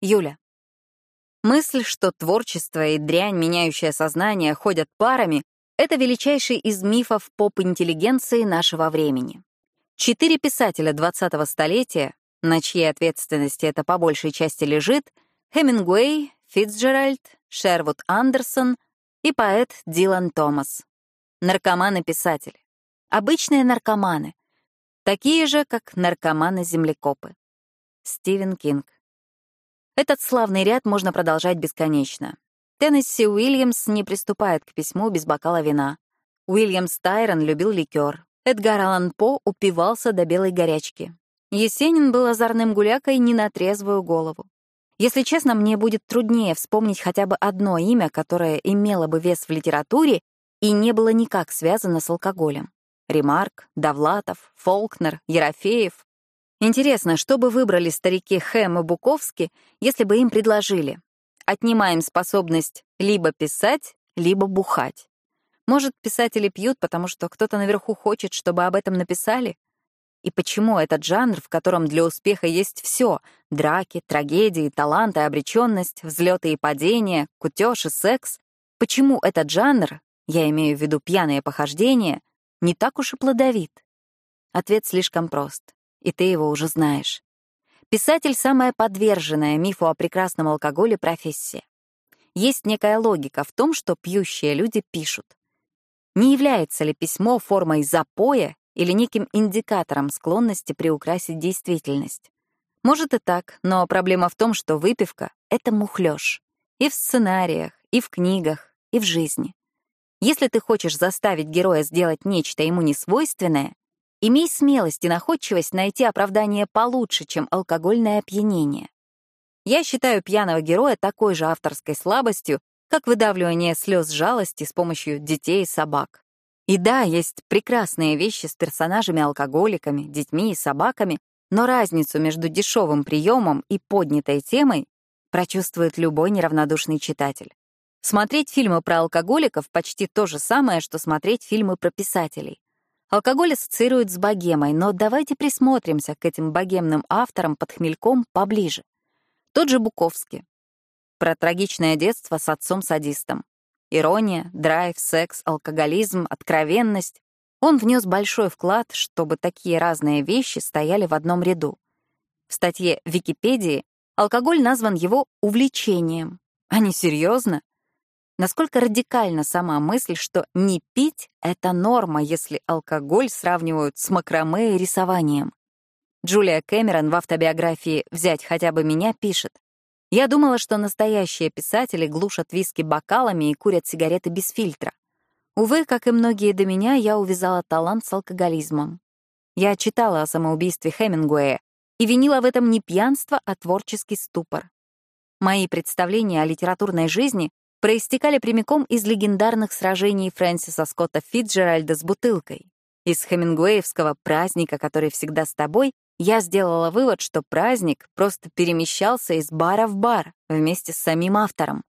Юля. Мысль, что творчество и дрянь, меняющая сознание, ходят парами, это величайший из мифов поп-интеллигенции нашего времени. Четыре писателя 20-го столетия, на чьей ответственности это по большей части лежит, Хемингуэй, Фитцджеральд, Шервуд Андерсон и поэт Дилан Томас. Наркоманы-писатели. Обычные наркоманы. Такие же, как наркоманы-землекопы. Стивен Кинг. Этот славный ряд можно продолжать бесконечно. Теннесси Уильямс не приступает к письму без бокала вина. Уильямс Тайрон любил ликер. Эдгар Аллан По упивался до белой горячки. Есенин был озорным гулякой не на трезвую голову. Если честно, мне будет труднее вспомнить хотя бы одно имя, которое имело бы вес в литературе и не было никак связано с алкоголем. Ремарк, Довлатов, Фолкнер, Ерофеев. Интересно, что бы выбрали старики Хэм и Буковски, если бы им предложили отнимаем способность либо писать, либо бухать. Может, писатели пьют, потому что кто-то наверху хочет, чтобы об этом написали? И почему этот жанр, в котором для успеха есть все — драки, трагедии, таланты, обреченность, взлеты и падения, кутеж и секс — почему этот жанр, я имею в виду пьяные похождения, не так уж и плодовит? Ответ слишком прост, и ты его уже знаешь. Писатель — самая подверженная мифу о прекрасном алкоголе профессия. Есть некая логика в том, что пьющие люди пишут. Не является ли письмо формой запоя или неким индикатором склонности приукрасить действительность? Может и так, но проблема в том, что выпивка — это мухлёж. И в сценариях, и в книгах, и в жизни. Если ты хочешь заставить героя сделать нечто ему несвойственное, Имей смелость и находчивость найти оправдание получше, чем алкогольное опьянение. Я считаю пьяного героя такой же авторской слабостью, как выдавливание слез жалости с помощью детей и собак. И да, есть прекрасные вещи с персонажами-алкоголиками, детьми и собаками, но разницу между дешевым приемом и поднятой темой прочувствует любой неравнодушный читатель. Смотреть фильмы про алкоголиков почти то же самое, что смотреть фильмы про писателей. Алкоголь ассоциируют с богемой, но давайте присмотримся к этим богемным авторам под хмельком поближе. Тот же Буковский. Про трагичное детство с отцом-садистом. Ирония, драйв, секс, алкоголизм, откровенность. Он внес большой вклад, чтобы такие разные вещи стояли в одном ряду. В статье Википедии алкоголь назван его увлечением. А не серьезно? Насколько радикальна сама мысль, что не пить — это норма, если алкоголь сравнивают с макраме и рисованием. Джулия Кэмерон в автобиографии «Взять хотя бы меня» пишет. «Я думала, что настоящие писатели глушат виски бокалами и курят сигареты без фильтра. Увы, как и многие до меня, я увязала талант с алкоголизмом. Я читала о самоубийстве Хемингуэя и винила в этом не пьянство, а творческий ступор. Мои представления о литературной жизни проистекали прямиком из легендарных сражений Фрэнсиса Скотта Фитджеральда с бутылкой. Из хемингуэевского праздника, который всегда с тобой, я сделала вывод, что праздник просто перемещался из бара в бар вместе с самим автором.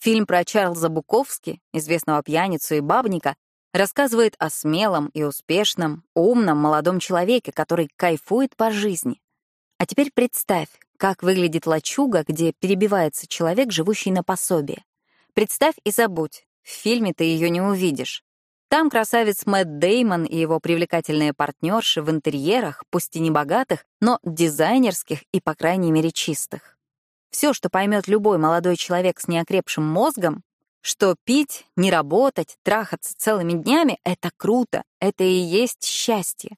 Фильм про Чарльза Буковски, известного пьяницу и бабника, рассказывает о смелом и успешном, умном молодом человеке, который кайфует по жизни. А теперь представь, как выглядит лачуга, где перебивается человек, живущий на пособие. Представь и забудь, в фильме ты ее не увидишь. Там красавец Мэтт Деймон и его привлекательные партнерши в интерьерах, пусть и не богатых, но дизайнерских и, по крайней мере, чистых. Все, что поймет любой молодой человек с неокрепшим мозгом, что пить, не работать, трахаться целыми днями — это круто, это и есть счастье.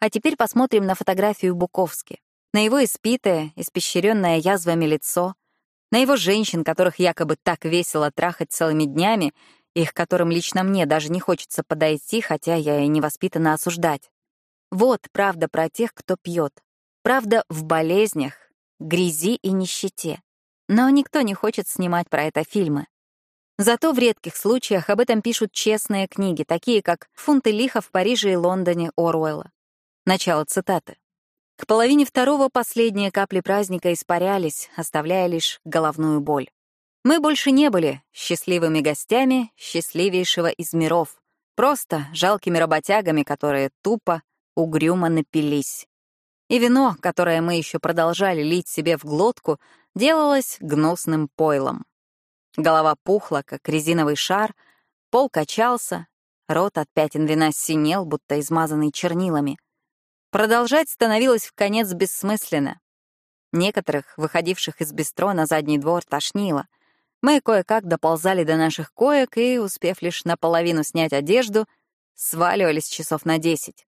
А теперь посмотрим на фотографию Буковски. На его испитое, испещренное язвами лицо, на его женщин, которых якобы так весело трахать целыми днями, их которым лично мне даже не хочется подойти, хотя я и не воспитана осуждать. Вот правда про тех, кто пьет. Правда в болезнях, грязи и нищете. Но никто не хочет снимать про это фильмы. Зато в редких случаях об этом пишут честные книги, такие как «Фунты лиха в Париже и Лондоне» Оруэлла. Начало цитаты. К половине второго последние капли праздника испарялись, оставляя лишь головную боль. Мы больше не были счастливыми гостями счастливейшего из миров, просто жалкими работягами, которые тупо, угрюмо напились. и вино, которое мы еще продолжали лить себе в глотку, делалось гнусным пойлом. Голова пухла, как резиновый шар, пол качался, рот от пятен вина синел, будто измазанный чернилами. Продолжать становилось в конец бессмысленно. Некоторых, выходивших из бистро на задний двор, тошнило. Мы кое-как доползали до наших коек и, успев лишь наполовину снять одежду, сваливались часов на десять.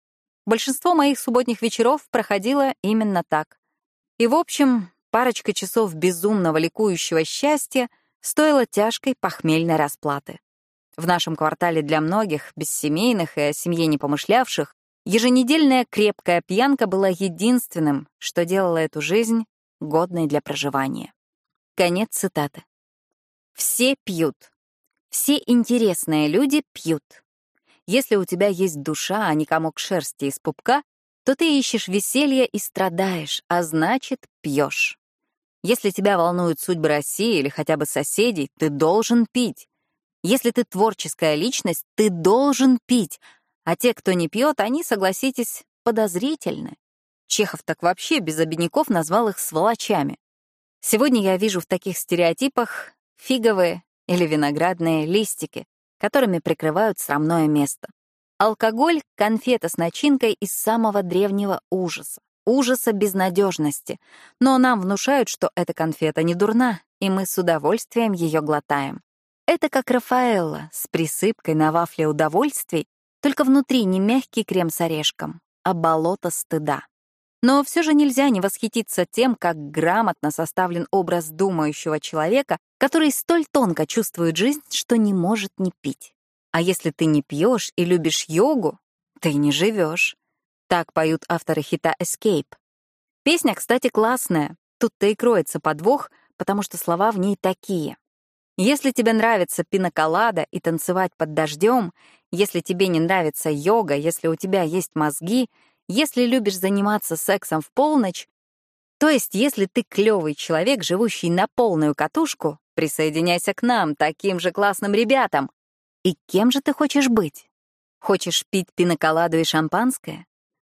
Большинство моих субботних вечеров проходило именно так. И, в общем, парочка часов безумного ликующего счастья стоила тяжкой похмельной расплаты. В нашем квартале для многих, бессемейных и о семье не помышлявших, еженедельная крепкая пьянка была единственным, что делало эту жизнь годной для проживания. Конец цитаты. Все пьют. Все интересные люди пьют. Если у тебя есть душа, а не комок шерсти из пупка, то ты ищешь веселья и страдаешь, а значит, пьешь. Если тебя волнуют судьбы России или хотя бы соседей, ты должен пить. Если ты творческая личность, ты должен пить. А те, кто не пьет, они, согласитесь, подозрительны. Чехов так вообще без обиняков назвал их сволочами. Сегодня я вижу в таких стереотипах фиговые или виноградные листики, которыми прикрывают срамное место. Алкоголь — конфета с начинкой из самого древнего ужаса, ужаса безнадежности. Но нам внушают, что эта конфета не дурна, и мы с удовольствием ее глотаем. Это как Рафаэлла с присыпкой на вафле удовольствий, только внутри не мягкий крем с орешком, а болото стыда. Но все же нельзя не восхититься тем, как грамотно составлен образ думающего человека, который столь тонко чувствует жизнь, что не может не пить. А если ты не пьешь и любишь йогу, ты не живешь. Так поют авторы хита «Escape». Песня, кстати, классная. Тут-то и кроется подвох, потому что слова в ней такие. Если тебе нравится пиноколада и танцевать под дождем, если тебе не нравится йога, если у тебя есть мозги — если любишь заниматься сексом в полночь, то есть если ты клевый человек, живущий на полную катушку, присоединяйся к нам, таким же классным ребятам. И кем же ты хочешь быть? Хочешь пить пиноколаду и шампанское?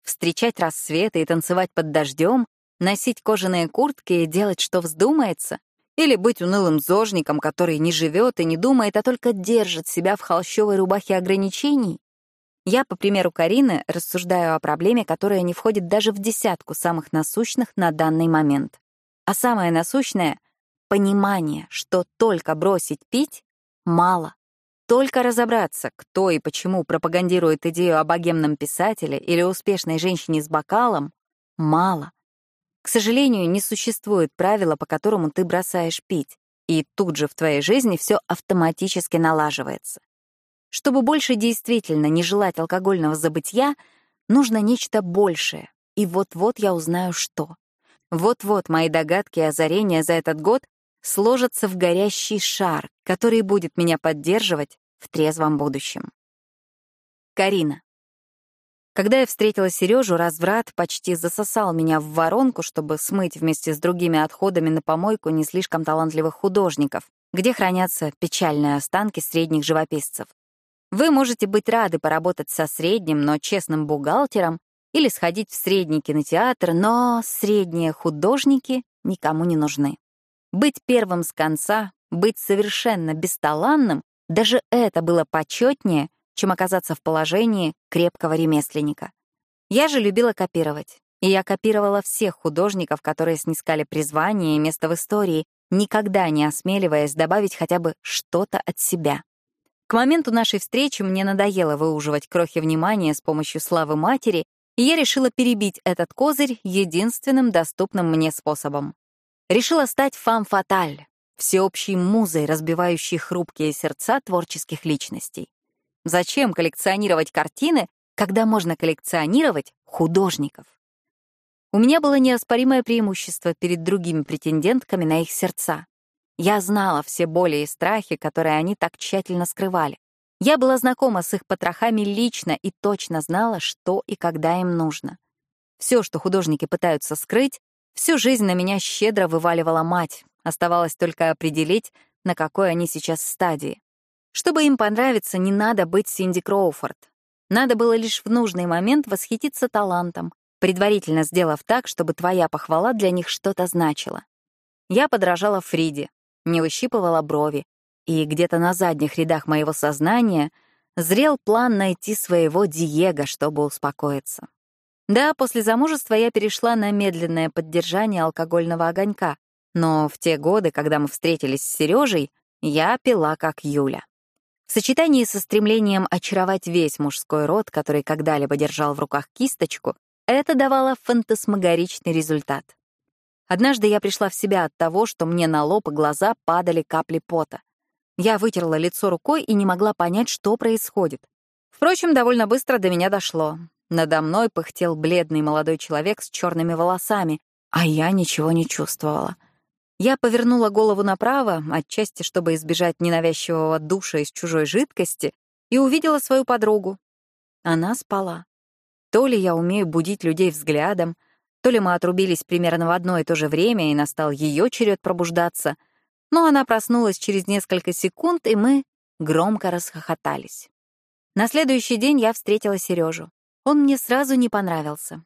Встречать рассветы и танцевать под дождем? Носить кожаные куртки и делать, что вздумается? Или быть унылым зожником, который не живет и не думает, а только держит себя в холщовой рубахе ограничений? Я, по примеру Карины, рассуждаю о проблеме, которая не входит даже в десятку самых насущных на данный момент. А самое насущное — понимание, что только бросить пить — мало. Только разобраться, кто и почему пропагандирует идею о богемном писателе или успешной женщине с бокалом — мало. К сожалению, не существует правила, по которому ты бросаешь пить, и тут же в твоей жизни все автоматически налаживается. Чтобы больше действительно не желать алкогольного забытья, нужно нечто большее. И вот-вот я узнаю, что. Вот-вот мои догадки и озарения за этот год сложатся в горящий шар, который будет меня поддерживать в трезвом будущем. Карина. Когда я встретила Сережу, разврат почти засосал меня в воронку, чтобы смыть вместе с другими отходами на помойку не слишком талантливых художников, где хранятся печальные останки средних живописцев. Вы можете быть рады поработать со средним, но честным бухгалтером или сходить в средний кинотеатр, но средние художники никому не нужны. Быть первым с конца, быть совершенно бесталанным, даже это было почетнее, чем оказаться в положении крепкого ремесленника. Я же любила копировать, и я копировала всех художников, которые снискали призвание и место в истории, никогда не осмеливаясь добавить хотя бы что-то от себя. К моменту нашей встречи мне надоело выуживать крохи внимания с помощью славы матери, и я решила перебить этот козырь единственным доступным мне способом. Решила стать фам-фаталь, всеобщей музой, разбивающей хрупкие сердца творческих личностей. Зачем коллекционировать картины, когда можно коллекционировать художников? У меня было неоспоримое преимущество перед другими претендентками на их сердца. Я знала все боли и страхи, которые они так тщательно скрывали. Я была знакома с их потрохами лично и точно знала, что и когда им нужно. Все, что художники пытаются скрыть, всю жизнь на меня щедро вываливала мать. Оставалось только определить, на какой они сейчас стадии. Чтобы им понравиться, не надо быть Синди Кроуфорд. Надо было лишь в нужный момент восхититься талантом, предварительно сделав так, чтобы твоя похвала для них что-то значила. Я подражала Фриде, не выщипывала брови, и где-то на задних рядах моего сознания зрел план найти своего Диего, чтобы успокоиться. Да, после замужества я перешла на медленное поддержание алкогольного огонька, но в те годы, когда мы встретились с Сережей, я пила как Юля. В сочетании со стремлением очаровать весь мужской род, который когда-либо держал в руках кисточку, это давало фантасмагоричный результат. Однажды я пришла в себя от того, что мне на лоб и глаза падали капли пота. Я вытерла лицо рукой и не могла понять, что происходит. Впрочем, довольно быстро до меня дошло. Надо мной пыхтел бледный молодой человек с черными волосами, а я ничего не чувствовала. Я повернула голову направо, отчасти чтобы избежать ненавязчивого душа из чужой жидкости, и увидела свою подругу. Она спала. То ли я умею будить людей взглядом, то ли мы отрубились примерно в одно и то же время, и настал ее черед пробуждаться. Но она проснулась через несколько секунд, и мы громко расхохотались. На следующий день я встретила Сережу. Он мне сразу не понравился.